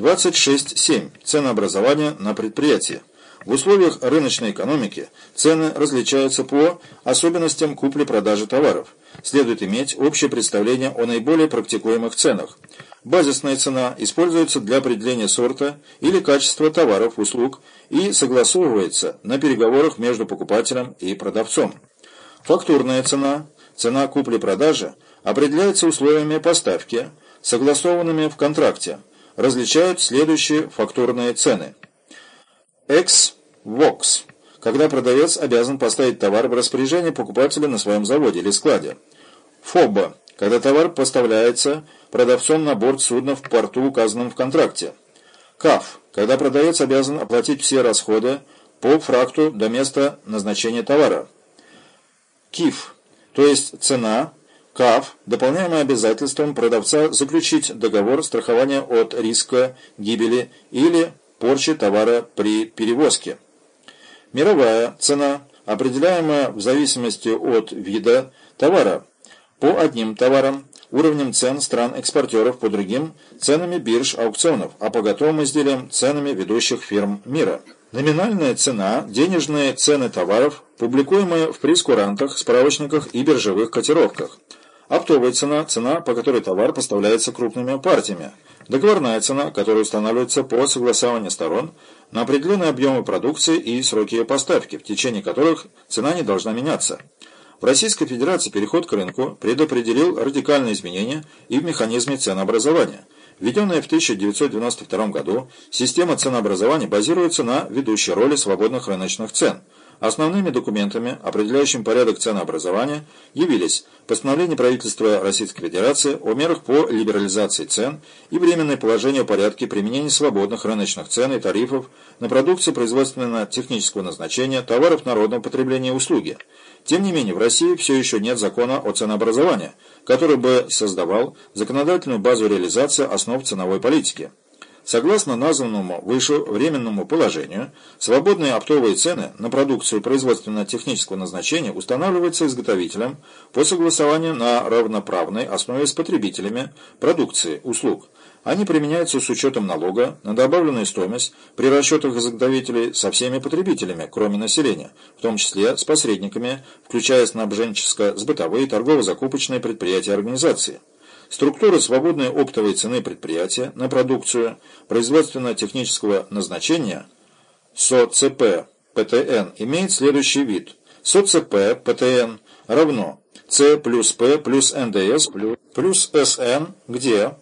26.7. Ценообразование на предприятии. В условиях рыночной экономики цены различаются по особенностям купли-продажи товаров. Следует иметь общее представление о наиболее практикуемых ценах. Базисная цена используется для определения сорта или качества товаров, услуг и согласовывается на переговорах между покупателем и продавцом. Фактурная цена, цена купли-продажи, определяется условиями поставки, согласованными в контракте. Различают следующие фактурные цены. Ex-Vox, когда продавец обязан поставить товар в распоряжение покупателя на своем заводе или складе. FOBA, когда товар поставляется продавцом на борт судна в порту, указанном в контракте. КАФ, когда продавец обязан оплатить все расходы по фракту до места назначения товара. КИФ, то есть цена, КАФ, дополняемое обязательством продавца заключить договор страхования от риска гибели или порчи товара при перевозке. Мировая цена, определяемая в зависимости от вида товара, по одним товарам, уровнем цен стран-экспортеров по другим, ценами бирж аукционов, а по готовым изделиям ценами ведущих фирм мира. Номинальная цена – денежные цены товаров, публикуемые в прескурантах, справочниках и биржевых котировках. Оптовая цена – цена, по которой товар поставляется крупными партиями. Договорная цена, которая устанавливается по согласованию сторон на определенные объемы продукции и сроки ее поставки, в течение которых цена не должна меняться. В Российской Федерации переход к рынку предопределил радикальные изменения и в механизме ценообразования. Введенная в 1992 году система ценообразования базируется на ведущей роли свободных рыночных цен – Основными документами, определяющими порядок ценообразования, явились постановление правительства Российской Федерации о мерах по либерализации цен и временное положение о порядке применения свободных рыночных цен и тарифов на продукцию производственно-технического назначения, товаров народного потребления и услуги. Тем не менее, в России все еще нет закона о ценообразовании, который бы создавал законодательную базу реализации основ ценовой политики. Согласно названному выше временному положению, свободные оптовые цены на продукцию производственно-технического назначения устанавливаются изготовителем по согласованию на равноправной основе с потребителями продукции, услуг. Они применяются с учетом налога на добавленную стоимость при расчетах изготовителей со всеми потребителями, кроме населения, в том числе с посредниками, включая снабженческо-сбытовые, торгово-закупочные предприятия организации. Структура свободной оптовой цены предприятия на продукцию производственно-технического назначения СОЦП ПТН имеет следующий вид. СОЦП ПТН равно С плюс П плюс НДС плюс СН, где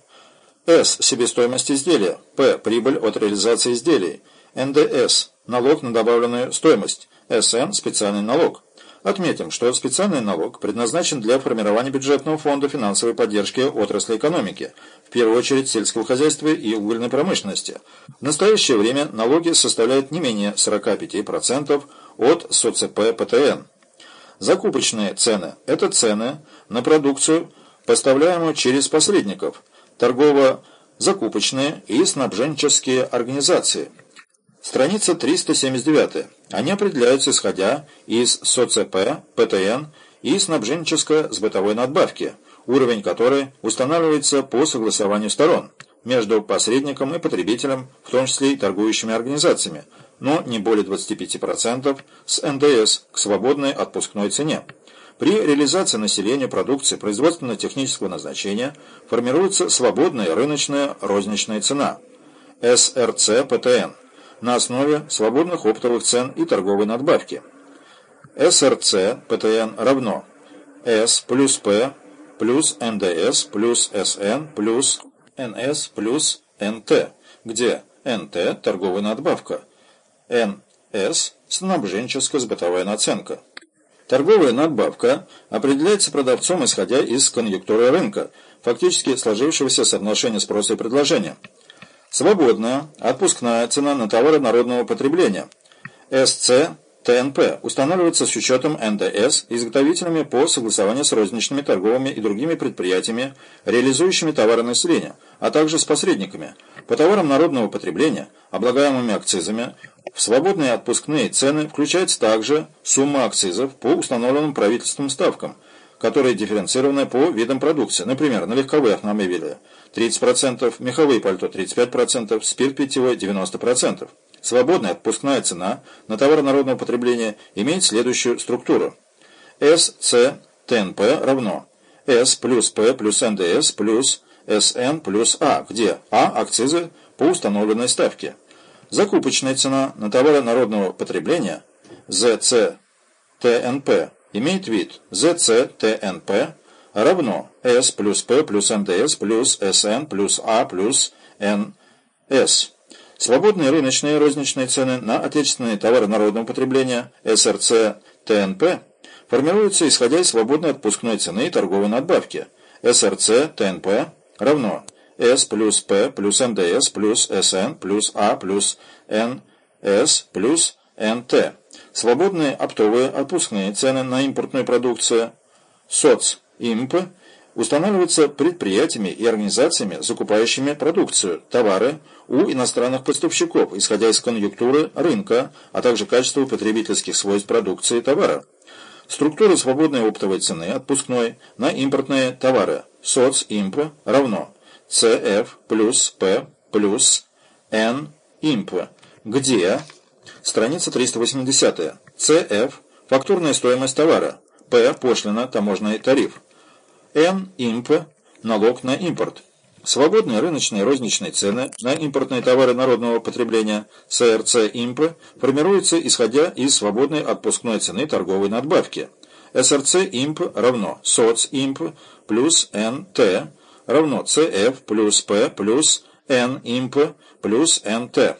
С – себестоимость изделия, П – прибыль от реализации изделий, НДС – налог на добавленную стоимость, СН – специальный налог. Отметим, что специальный налог предназначен для формирования бюджетного фонда финансовой поддержки отрасли экономики, в первую очередь сельского хозяйства и угольной промышленности. В настоящее время налоги составляют не менее 45% от СОЦП ПТН. Закупочные цены – это цены на продукцию, поставляемую через посредников, торгово-закупочные и снабженческие организации – Страница 379. Они определяются исходя из СОЦП, ПТН и снабженческо-сбытовой надбавки, уровень которой устанавливается по согласованию сторон между посредником и потребителем, в том числе и торгующими организациями, но не более 25% с НДС к свободной отпускной цене. При реализации населения продукции производственно-технического назначения формируется свободная рыночная розничная цена – СРЦ-ПТН – на основе свободных оптовых цен и торговой надбавки. СРЦ ПТН равно С плюс П плюс НДС плюс СН плюс НС плюс НТ, где НТ – торговая надбавка, НС – снабженческо-сбытовая наценка. Торговая надбавка определяется продавцом, исходя из конъюнктуры рынка, фактически сложившегося соотношения спроса и предложения. Свободная отпускная цена на товары народного потребления. СЦ ТНП устанавливается с учетом НДС изготовителями по согласованию с розничными торговыми и другими предприятиями, реализующими товары населения, а также с посредниками. По товарам народного потребления, облагаемыми акцизами, в свободные отпускные цены включается также сумма акцизов по установленным правительством ставкам, которые дифференцированы по видам продукции, например, на легковые автомобили 30%, меховые пальто 35%, спирт питьевой 90%. Свободная отпускная цена на товары народного потребления имеет следующую структуру. S, C, ТНП равно S плюс P плюс НДС плюс СН плюс А, где А – акцизы по установленной ставке. Закупочная цена на товары народного потребления ЗЦ ТНП имеет вид ЗЦ ТНП равно S плюс P плюс НДС плюс СН плюс А плюс НС. Свободные рыночные розничные цены на отечественные товары народного потребления СРЦ ТНП формируются исходя из свободной отпускной цены и торговой надбавки. СРЦ ТНП равно S плюс P плюс НДС плюс СН плюс А плюс НС плюс НТ. Свободные оптовые отпускные цены на импортную продукцию. СОЦ. ИМП. Устанавливаются предприятиями и организациями, закупающими продукцию, товары у иностранных поставщиков, исходя из конъюнктуры рынка, а также качества потребительских свойств продукции и товара. Структура свободной оптовой цены отпускной на импортные товары. СОЦ-ИМП равно. CF плюс P плюс N имп, где страница 380 CF – фактурная стоимость товара, P – пошлина, таможенный тариф, N имп – налог на импорт. Свободные рыночные розничные цены на импортные товары народного потребления. СРЦ имп. Формируются исходя из свободной отпускной цены торговой надбавки. СРЦ имп. Равно СОЦ. Имп. Плюс НТ равно CF плюс P плюс N имп. Плюс NT.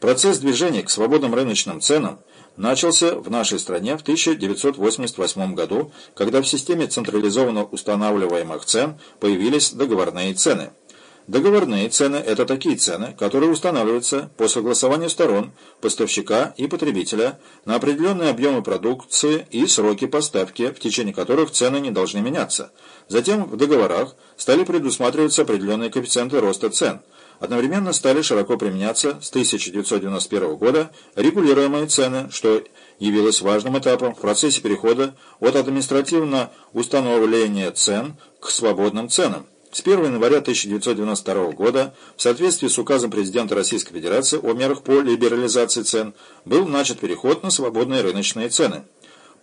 Процесс движения к свободным рыночным ценам начался в нашей стране в 1988 году, когда в системе централизованно устанавливаемых цен появились договорные цены. Договорные цены – это такие цены, которые устанавливаются по согласованию сторон, поставщика и потребителя на определенные объемы продукции и сроки поставки, в течение которых цены не должны меняться. Затем в договорах стали предусматриваться определенные коэффициенты роста цен. Одновременно стали широко применяться с 1991 года регулируемые цены, что явилось важным этапом в процессе перехода от административно установления цен к свободным ценам. С 1 января 1992 года, в соответствии с указом президента Российской Федерации о мерах по либерализации цен, был начат переход на свободные рыночные цены.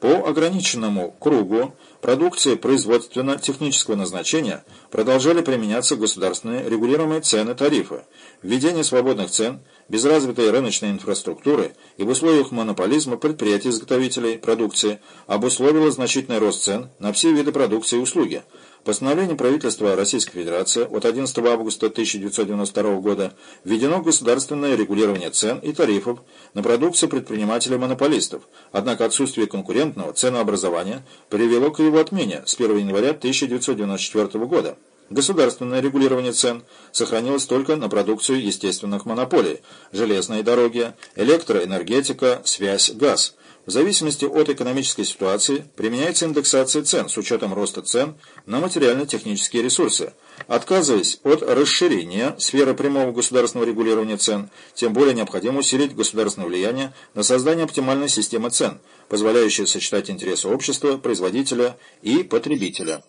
По ограниченному кругу продукции производственно-технического назначения продолжали применяться государственные регулируемые цены-тарифы. Введение свободных цен, без развитой рыночной инфраструктуры и в условиях монополизма предприятий-изготовителей продукции обусловило значительный рост цен на все виды продукции и услуги – Постановлением правительства Российской Федерации от 11 августа 1992 года введено государственное регулирование цен и тарифов на продукцию предпринимателей-монополистов, однако отсутствие конкурентного ценообразования привело к его отмене с 1 января 1994 года. Государственное регулирование цен сохранилось только на продукцию естественных монополий – железные дороги, электроэнергетика, связь, газ – в зависимости от экономической ситуации применяется индексация цен с учетом роста цен на материально-технические ресурсы. Отказываясь от расширения сферы прямого государственного регулирования цен, тем более необходимо усилить государственное влияние на создание оптимальной системы цен, позволяющей сочетать интересы общества, производителя и потребителя.